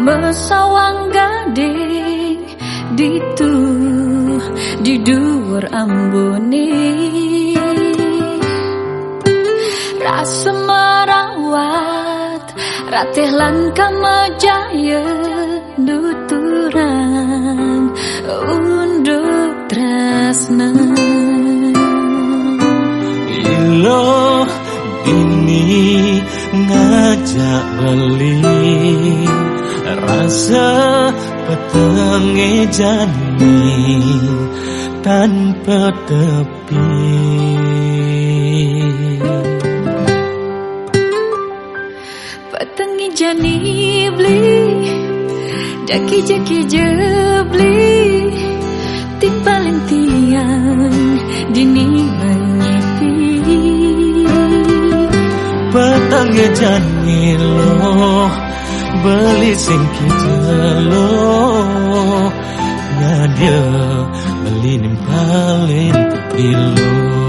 mesawang gading di ditu di dhuwur ambuni rasem Ratih lan kamajaya Duturan Unduk tresna Ilo ini ngajak beli Rasa petenge jani tanpa tepi jani beli Daki jaki jebli Timpalin tiang Dini menyepi Petenge jani lo Beli sing lo Ngadia beli nimpalin ilo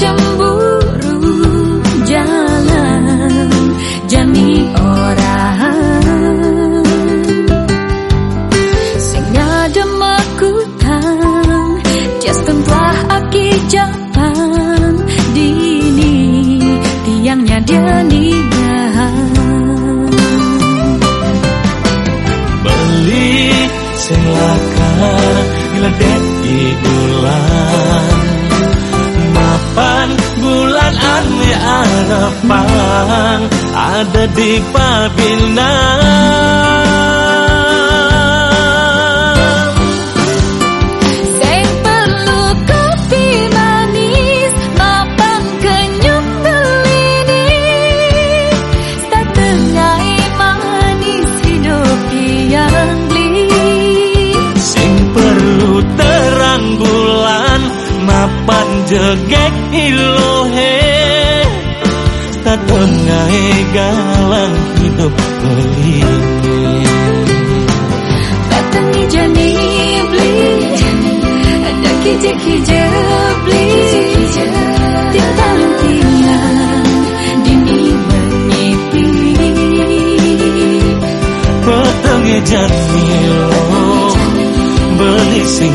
cemburu Jalan Jani orang Sing ada makutang Jas telah aki japan Dini Tiangnya dia Beli sing lakar Gledek di perlu terang bulan Mapan jegek ilohe Setengah galang hidup belini Datangi jani beli Daki jaki jebli Tinggal tinggal Dini menyepi Petenge janilo Beli sing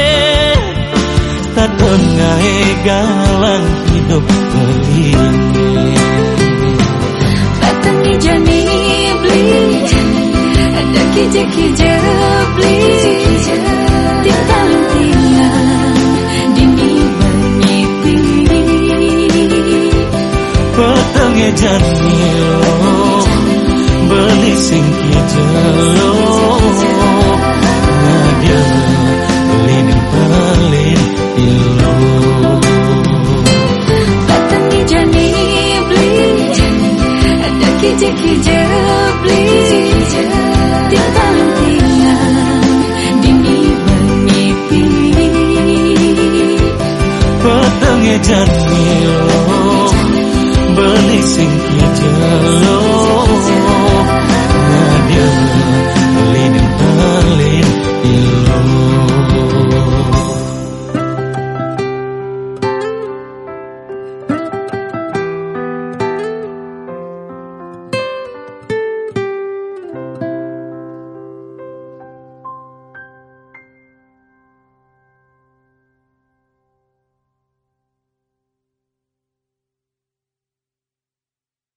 Galang hidup belini Datangi jani beli tinggal Dini janilo Beli sing Nadia Petenge janilo Beli sing